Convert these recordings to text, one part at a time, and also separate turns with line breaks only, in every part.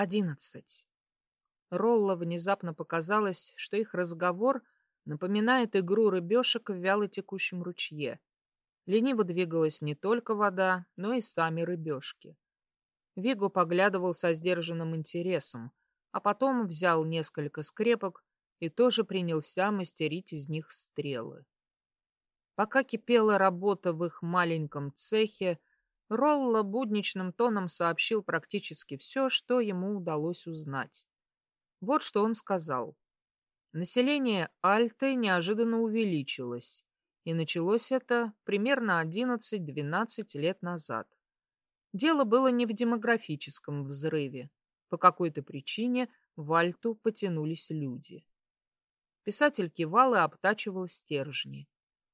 Одиннадцать. Ролла внезапно показалось, что их разговор напоминает игру рыбешек в вялотекущем ручье. Лениво двигалась не только вода, но и сами рыбешки. Виго поглядывал со сдержанным интересом, а потом взял несколько скрепок и тоже принялся мастерить из них стрелы. Пока кипела работа в их маленьком цехе, Ролла будничным тоном сообщил практически все, что ему удалось узнать. Вот что он сказал. Население Альты неожиданно увеличилось, и началось это примерно 11-12 лет назад. Дело было не в демографическом взрыве. По какой-то причине в Альту потянулись люди. Писатель кивал и обтачивал стержни.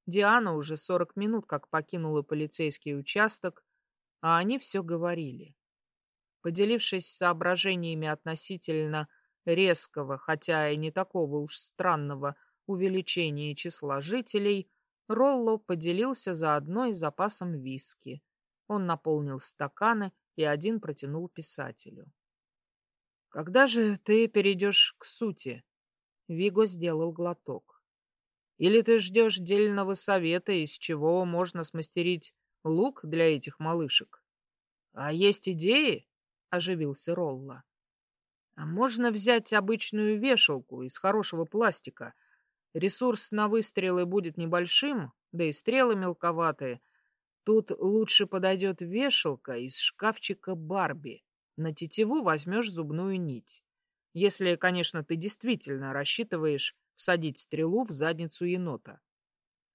Диана уже 40 минут как покинула полицейский участок, а они все говорили. Поделившись соображениями относительно резкого, хотя и не такого уж странного увеличения числа жителей, Ролло поделился заодно и запасом виски. Он наполнил стаканы и один протянул писателю. «Когда же ты перейдешь к сути?» Виго сделал глоток. «Или ты ждешь дельного совета, из чего можно смастерить лук для этих малышек. А есть идеи? Оживился Ролла. А можно взять обычную вешалку из хорошего пластика. Ресурс на выстрелы будет небольшим, да и стрелы мелковатые. Тут лучше подойдет вешалка из шкафчика Барби. На тетиву возьмешь зубную нить. Если, конечно, ты действительно рассчитываешь всадить стрелу в задницу енота.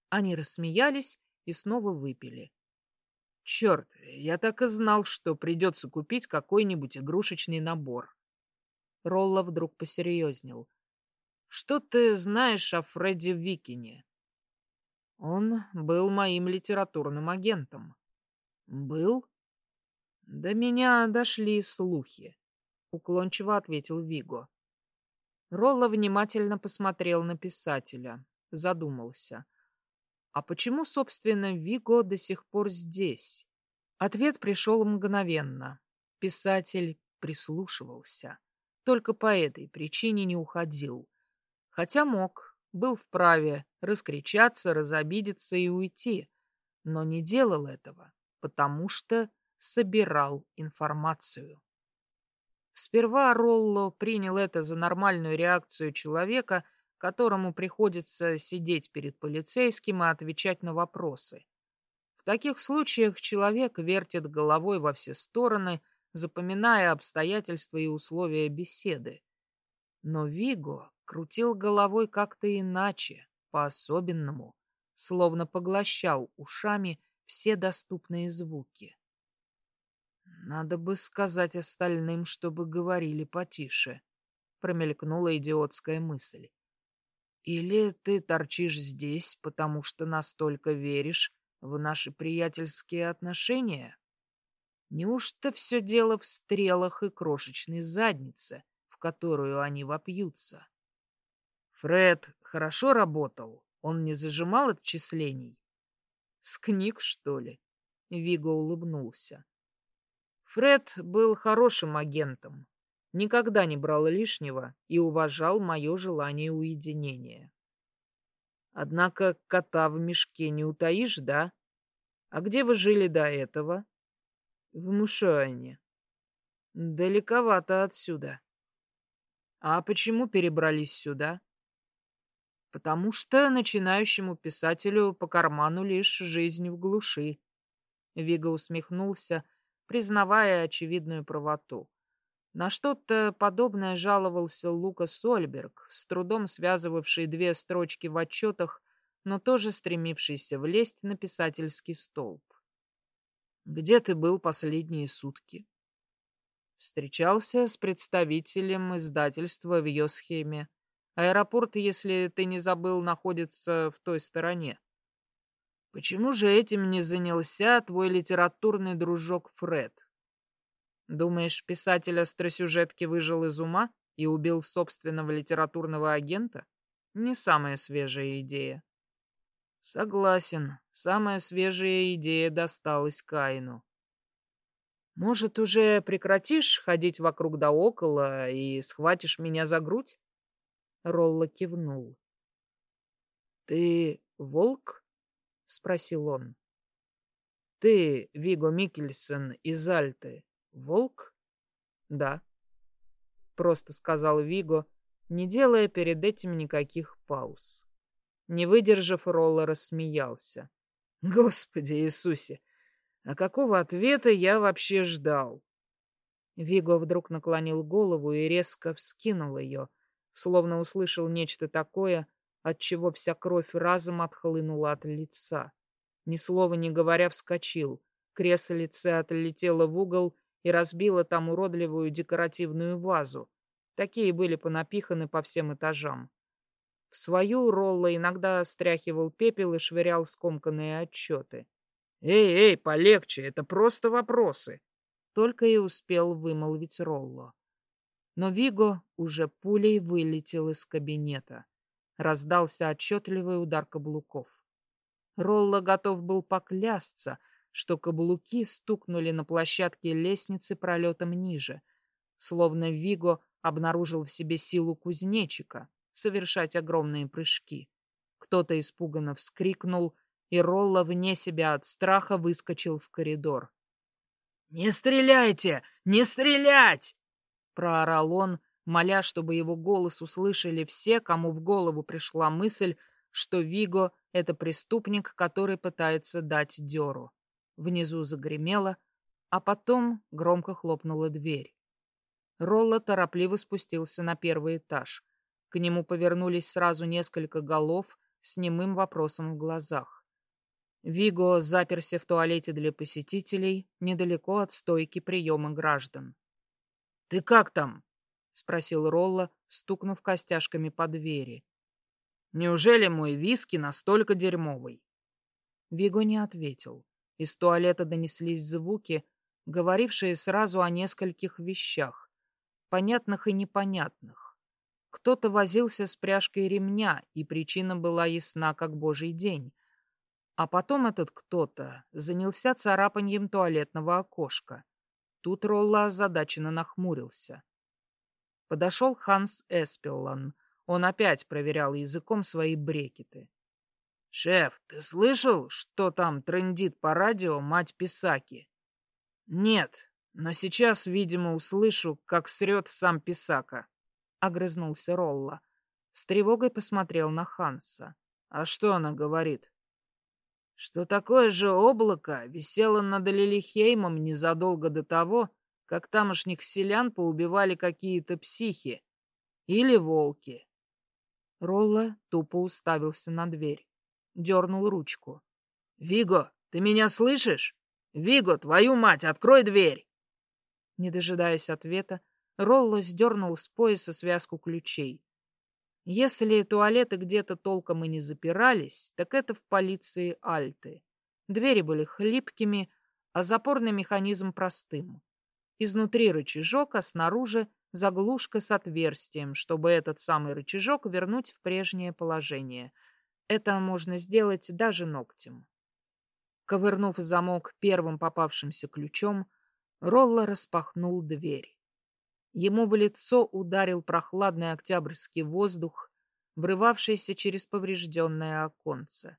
Они рассмеялись и снова выпили. Черт, я так и знал, что придется купить какой-нибудь игрушечный набор. Ролла вдруг посерьезнел. Что ты знаешь о Фредди Викине? Он был моим литературным агентом. Был? До меня дошли слухи, уклончиво ответил Виго. Ролла внимательно посмотрел на писателя, задумался — а почему, собственно, Виго до сих пор здесь? Ответ пришел мгновенно. Писатель прислушивался. Только по этой причине не уходил. Хотя мог, был вправе раскричаться, разобидеться и уйти. Но не делал этого, потому что собирал информацию. Сперва Ролло принял это за нормальную реакцию человека — которому приходится сидеть перед полицейским и отвечать на вопросы. В таких случаях человек вертит головой во все стороны, запоминая обстоятельства и условия беседы. Но Виго крутил головой как-то иначе, по-особенному, словно поглощал ушами все доступные звуки. «Надо бы сказать остальным, чтобы говорили потише», — промелькнула идиотская мысль. Или ты торчишь здесь, потому что настолько веришь в наши приятельские отношения? Неужто все дело в стрелах и крошечной заднице, в которую они вопьются? Фред хорошо работал, он не зажимал отчислений. С книг, что ли? Виго улыбнулся. Фред был хорошим агентом, никогда не брал лишнего и уважал мое желание уединения. Однако кота в мешке не утаишь, да? А где вы жили до этого? В Мушуане. Далековато отсюда. А почему перебрались сюда? Потому что начинающему писателю по карману лишь жизнь в глуши. Вига усмехнулся, признавая очевидную правоту. На что-то подобное жаловался Лука Сольберг, с трудом связывавший две строчки в отчетах, но тоже стремившийся влезть на писательский столб. «Где ты был последние сутки?» Встречался с представителем издательства в ее схеме. Аэропорт, если ты не забыл, находится в той стороне. Почему же этим не занялся твой литературный дружок Фред? Думаешь, писатель остросюжетки выжил из ума и убил собственного литературного агента? Не самая свежая идея. Согласен, самая свежая идея досталась Каину. Может, уже прекратишь ходить вокруг да около и схватишь меня за грудь? Ролла кивнул. Ты волк? спросил он. Ты, Виго Микельсон из Альты, волк? Да, просто сказал Виго, не делая перед этим никаких пауз. Не выдержав, Ролла рассмеялся. Господи Иисусе, а какого ответа я вообще ждал? Виго вдруг наклонил голову и резко вскинул ее, словно услышал нечто такое, от чего вся кровь разом отхлынула от лица ни слова не говоря, вскочил. Креслице отлетело в угол и разбило там уродливую декоративную вазу. Такие были понапиханы по всем этажам. В свою Ролла иногда стряхивал пепел и швырял скомканные отчеты. «Эй, эй, полегче, это просто вопросы!» Только и успел вымолвить Ролло. Но Виго уже пулей вылетел из кабинета. Раздался отчетливый удар каблуков. Ролла готов был поклясться, что каблуки стукнули на площадке лестницы пролетом ниже, словно Виго обнаружил в себе силу кузнечика совершать огромные прыжки. Кто-то испуганно вскрикнул, и Ролла вне себя от страха выскочил в коридор. «Не стреляйте! Не стрелять!» — проорал он, моля, чтобы его голос услышали все, кому в голову пришла мысль, что Виго — это преступник, который пытается дать дёру. Внизу загремело, а потом громко хлопнула дверь. Ролла торопливо спустился на первый этаж. К нему повернулись сразу несколько голов с немым вопросом в глазах. Виго заперся в туалете для посетителей недалеко от стойки приема граждан. «Ты как там?» — спросил Ролла, стукнув костяшками по двери. Неужели мой виски настолько дерьмовый? Виго не ответил. Из туалета донеслись звуки, говорившие сразу о нескольких вещах, понятных и непонятных. Кто-то возился с пряжкой ремня, и причина была ясна, как божий день. А потом этот кто-то занялся царапанием туалетного окошка. Тут Ролла озадаченно нахмурился. Подошел Ханс Эспеллан — он опять проверял языком свои брекеты. «Шеф, ты слышал, что там трендит по радио мать Писаки?» «Нет, но сейчас, видимо, услышу, как срет сам Писака», — огрызнулся Ролла. С тревогой посмотрел на Ханса. «А что она говорит?» «Что такое же облако висело над Лилихеймом незадолго до того, как тамошних селян поубивали какие-то психи или волки. Ролла тупо уставился на дверь. Дернул ручку. «Виго, ты меня слышишь? Виго, твою мать, открой дверь!» Не дожидаясь ответа, Ролла сдернул с пояса связку ключей. Если туалеты где-то толком и не запирались, так это в полиции Альты. Двери были хлипкими, а запорный механизм простым. Изнутри рычажок, а снаружи заглушка с отверстием, чтобы этот самый рычажок вернуть в прежнее положение. Это можно сделать даже ногтем. Ковырнув замок первым попавшимся ключом, Ролла распахнул дверь. Ему в лицо ударил прохладный октябрьский воздух, врывавшийся через поврежденное оконце.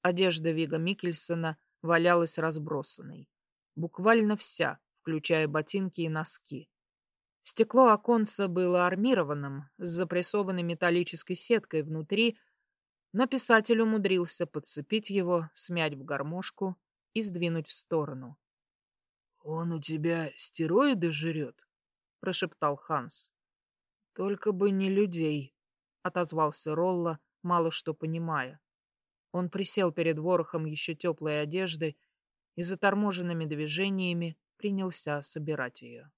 Одежда Вига Микельсона валялась разбросанной. Буквально вся, включая ботинки и носки. Стекло оконца было армированным, с запрессованной металлической сеткой внутри, но писатель умудрился подцепить его, смять в гармошку и сдвинуть в сторону. «Он у тебя стероиды жрет?» — прошептал Ханс. «Только бы не людей», — отозвался Ролла, мало что понимая. Он присел перед ворохом еще теплой одежды и заторможенными движениями принялся собирать ее.